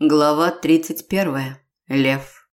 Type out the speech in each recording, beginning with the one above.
Глава 31. Лев.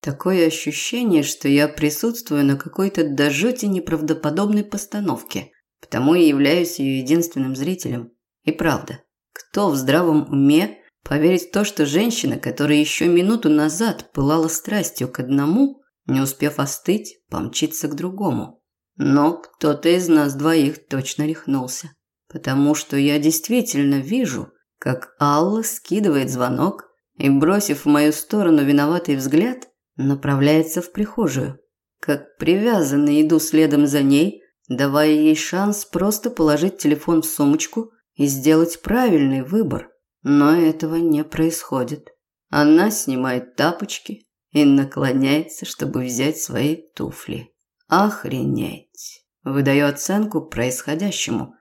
Такое ощущение, что я присутствую на какой-то до жути неправдоподобной постановке, потому и являюсь ее единственным зрителем. И правда, кто в здравом уме поверит в то, что женщина, которая еще минуту назад пылала страстью к одному, не успев остыть, помчится к другому? Но кто-то из нас двоих точно рехнулся, потому что я действительно вижу – как Алла скидывает звонок и, бросив в мою сторону виноватый взгляд, направляется в прихожую. Как привязанный иду следом за ней, давая ей шанс просто положить телефон в сумочку и сделать правильный выбор. Но этого не происходит. Она снимает тапочки и наклоняется, чтобы взять свои туфли. Охренеть. Выдаю оценку происходящему.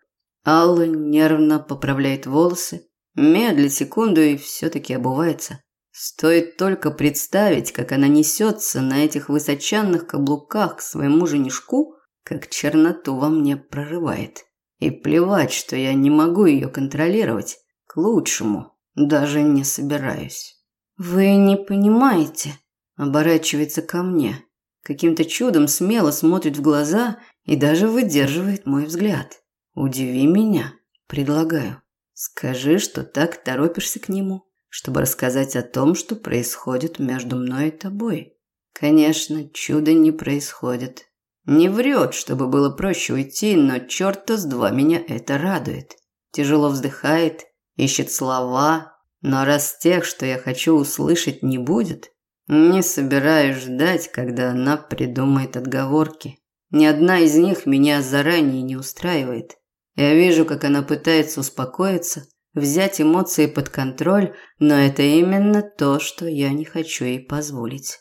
Алла нервно поправляет волосы, Медлит секунду и все-таки обувается. Стоит только представить, как она несется на этих высоченных каблуках к своему женишку, как черноту во мне прорывает. И плевать, что я не могу ее контролировать. К лучшему. Даже не собираюсь. «Вы не понимаете», – оборачивается ко мне. Каким-то чудом смело смотрит в глаза и даже выдерживает мой взгляд. «Удиви меня», – предлагаю. Скажи, что так торопишься к нему, чтобы рассказать о том, что происходит между мной и тобой. Конечно, чудо не происходит. Не врет, чтобы было проще уйти, но черта с два меня это радует. Тяжело вздыхает, ищет слова, но раз тех, что я хочу услышать, не будет, не собираюсь ждать, когда она придумает отговорки. Ни одна из них меня заранее не устраивает. Я вижу, как она пытается успокоиться, взять эмоции под контроль, но это именно то, что я не хочу ей позволить.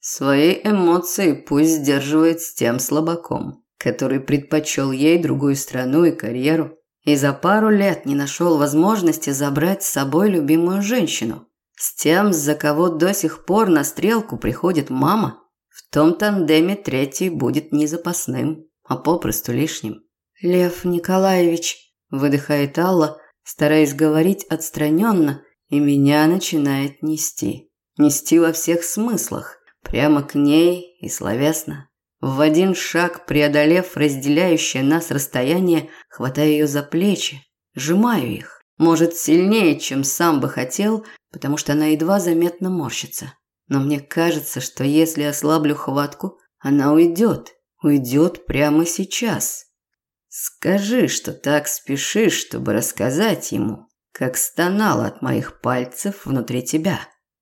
Свои эмоции пусть сдерживает с тем слабаком, который предпочел ей другую страну и карьеру, и за пару лет не нашел возможности забрать с собой любимую женщину. С тем, за кого до сих пор на стрелку приходит мама, в том тандеме третий будет не запасным, а попросту лишним. Лев Николаевич, выдыхает Алла, стараясь говорить отстраненно, и меня начинает нести. Нести во всех смыслах, прямо к ней и словесно. В один шаг, преодолев разделяющее нас расстояние, хватаю ее за плечи, сжимаю их. Может, сильнее, чем сам бы хотел, потому что она едва заметно морщится. Но мне кажется, что если ослаблю хватку, она уйдет. Уйдет прямо сейчас. Скажи, что так спешишь, чтобы рассказать ему, как стонал от моих пальцев внутри тебя.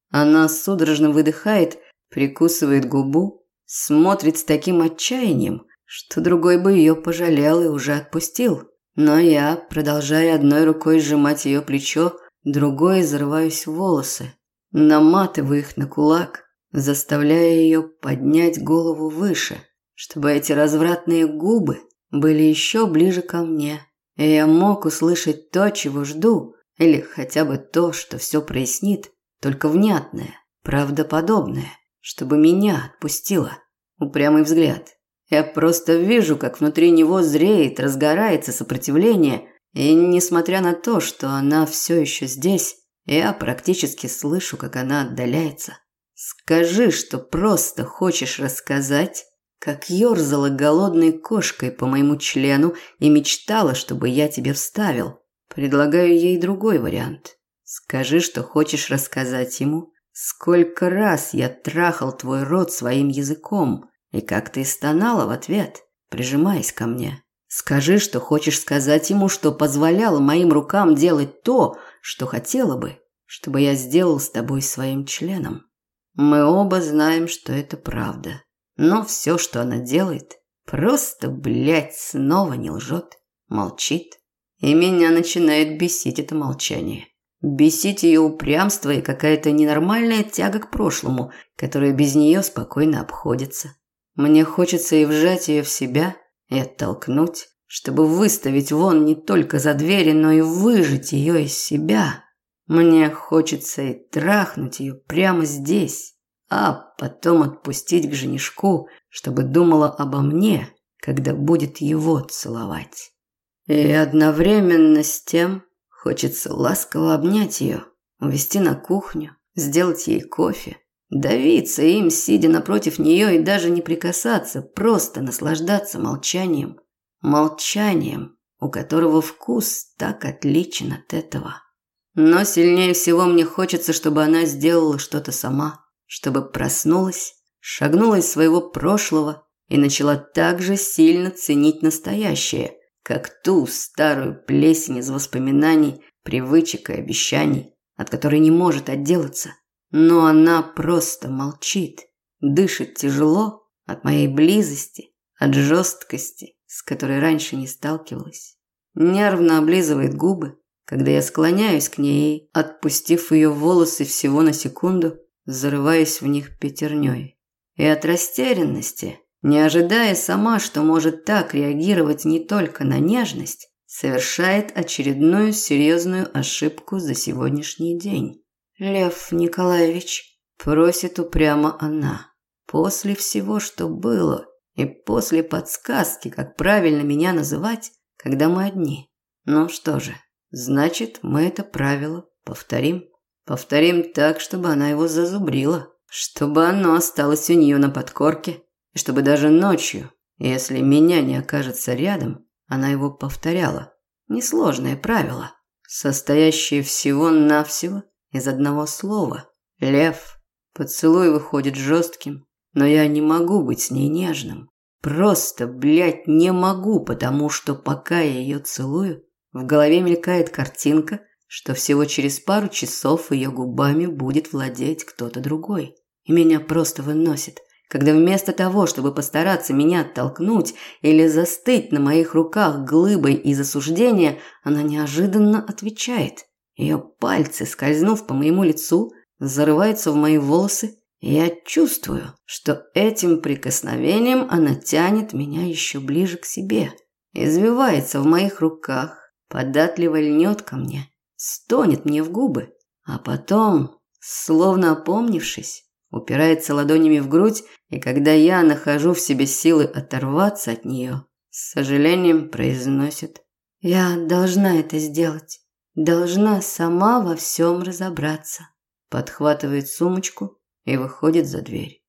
Она судорожно выдыхает, прикусывает губу, смотрит с таким отчаянием, что другой бы ее пожалел и уже отпустил. Но я, продолжая одной рукой сжимать ее плечо, другой зарываюсь в волосы, наматываю их на кулак, заставляя ее поднять голову выше, чтобы эти развратные губы были еще ближе ко мне, и я мог услышать то, чего жду, или хотя бы то, что все прояснит, только внятное, правдоподобное, чтобы меня отпустило. Упрямый взгляд. Я просто вижу, как внутри него зреет, разгорается сопротивление, и несмотря на то, что она все еще здесь, я практически слышу, как она отдаляется. Скажи, что просто хочешь рассказать, как ёрзала голодной кошкой по моему члену и мечтала, чтобы я тебе вставил. Предлагаю ей другой вариант. Скажи, что хочешь рассказать ему, сколько раз я трахал твой рот своим языком, и как ты стонала в ответ, прижимаясь ко мне. Скажи, что хочешь сказать ему, что позволяла моим рукам делать то, что хотела бы, чтобы я сделал с тобой своим членом. Мы оба знаем, что это правда. Но все, что она делает, просто, блядь, снова не лжет, молчит. И меня начинает бесить это молчание. Бесить ее упрямство и какая-то ненормальная тяга к прошлому, которая без нее спокойно обходится. Мне хочется и вжать ее в себя, и оттолкнуть, чтобы выставить вон не только за двери, но и выжить ее из себя. Мне хочется и трахнуть ее прямо здесь, а потом отпустить к женишку, чтобы думала обо мне, когда будет его целовать. И одновременно с тем хочется ласково обнять ее, увести на кухню, сделать ей кофе, давиться им, сидя напротив нее и даже не прикасаться, просто наслаждаться молчанием. Молчанием, у которого вкус так отличен от этого. Но сильнее всего мне хочется, чтобы она сделала что-то сама, чтобы проснулась, шагнула из своего прошлого и начала так же сильно ценить настоящее, как ту старую плесень из воспоминаний, привычек и обещаний, от которой не может отделаться. Но она просто молчит, дышит тяжело от моей близости, от жесткости, с которой раньше не сталкивалась. Нервно облизывает губы, когда я склоняюсь к ней, отпустив ее волосы всего на секунду, зарываясь в них пятерней. И от растерянности, не ожидая сама, что может так реагировать не только на нежность, совершает очередную серьезную ошибку за сегодняшний день. «Лев Николаевич», – просит упрямо она, – «после всего, что было, и после подсказки, как правильно меня называть, когда мы одни. Ну что же, Значит, мы это правило повторим. Повторим так, чтобы она его зазубрила, чтобы оно осталось у нее на подкорке, и чтобы даже ночью, если меня не окажется рядом, она его повторяла. Несложное правило, состоящее всего-навсего из одного слова. Лев. Поцелуй выходит жестким, но я не могу быть с ней нежным. Просто, блядь, не могу, потому что пока я ее целую, в голове мелькает картинка, что всего через пару часов ее губами будет владеть кто-то другой. И меня просто выносит, когда вместо того, чтобы постараться меня оттолкнуть или застыть на моих руках глыбой из осуждения, она неожиданно отвечает. Ее пальцы, скользнув по моему лицу, зарываются в мои волосы, и я чувствую, что этим прикосновением она тянет меня еще ближе к себе, извивается в моих руках, податливо льнет ко мне, стонет мне в губы, а потом, словно опомнившись, упирается ладонями в грудь, и когда я нахожу в себе силы оторваться от нее, с сожалением произносит «Я должна это сделать, должна сама во всем разобраться», подхватывает сумочку и выходит за дверь.